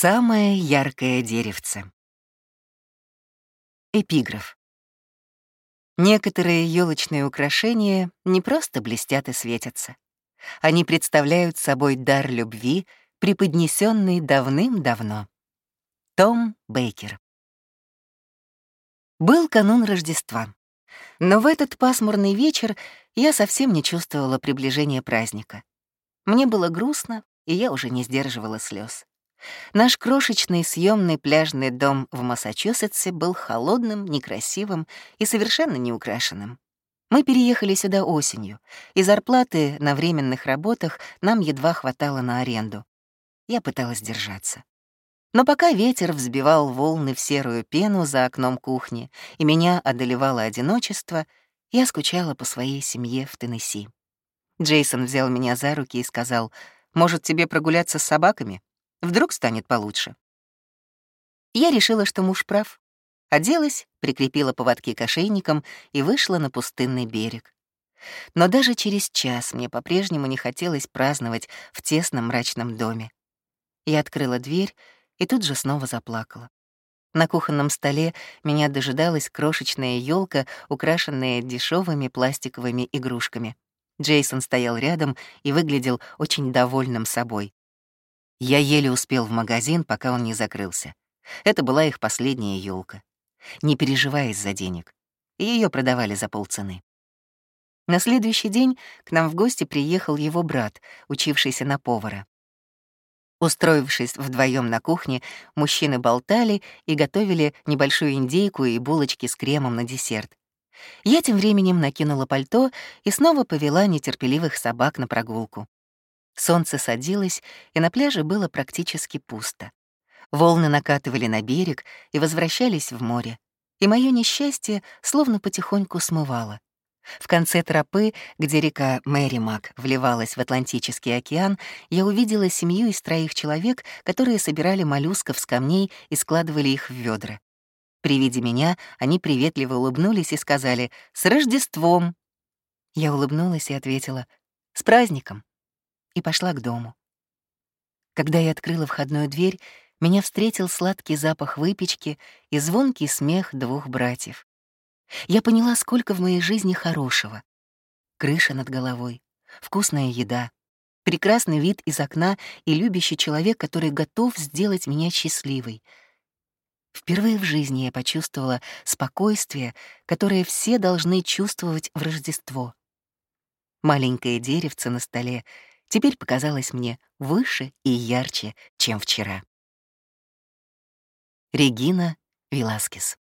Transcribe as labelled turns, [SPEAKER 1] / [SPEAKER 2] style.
[SPEAKER 1] Самое яркое деревце. Эпиграф. Некоторые елочные украшения не просто блестят и светятся. Они представляют собой дар любви, преподнесенный давным-давно. Том Бейкер. Был канун Рождества. Но в этот пасмурный вечер я совсем не чувствовала приближения праздника. Мне было грустно, и я уже не сдерживала слез. Наш крошечный съемный пляжный дом в Массачусетсе был холодным, некрасивым и совершенно неукрашенным. Мы переехали сюда осенью, и зарплаты на временных работах нам едва хватало на аренду. Я пыталась держаться. Но пока ветер взбивал волны в серую пену за окном кухни, и меня одолевало одиночество, я скучала по своей семье в Теннесси. Джейсон взял меня за руки и сказал, «Может, тебе прогуляться с собаками?» Вдруг станет получше. Я решила, что муж прав. Оделась, прикрепила поводки к ошейникам и вышла на пустынный берег. Но даже через час мне по-прежнему не хотелось праздновать в тесном мрачном доме. Я открыла дверь и тут же снова заплакала. На кухонном столе меня дожидалась крошечная елка, украшенная дешевыми пластиковыми игрушками. Джейсон стоял рядом и выглядел очень довольным собой. Я еле успел в магазин, пока он не закрылся. Это была их последняя елка. Не переживай из-за денег. Ее продавали за полцены. На следующий день к нам в гости приехал его брат, учившийся на повара. Устроившись вдвоем на кухне, мужчины болтали и готовили небольшую индейку и булочки с кремом на десерт. Я тем временем накинула пальто и снова повела нетерпеливых собак на прогулку. Солнце садилось, и на пляже было практически пусто. Волны накатывали на берег и возвращались в море, и мое несчастье словно потихоньку смывало. В конце тропы, где река Мэримак вливалась в Атлантический океан, я увидела семью из троих человек, которые собирали моллюсков с камней и складывали их в ведра. При виде меня они приветливо улыбнулись и сказали «С Рождеством!». Я улыбнулась и ответила «С праздником!» И пошла к дому. Когда я открыла входную дверь, меня встретил сладкий запах выпечки и звонкий смех двух братьев. Я поняла, сколько в моей жизни хорошего. Крыша над головой, вкусная еда, прекрасный вид из окна и любящий человек, который готов сделать меня счастливой. Впервые в жизни я почувствовала спокойствие, которое все должны чувствовать в Рождество. Маленькое деревце на столе теперь показалось мне выше и ярче, чем вчера. Регина Виласкес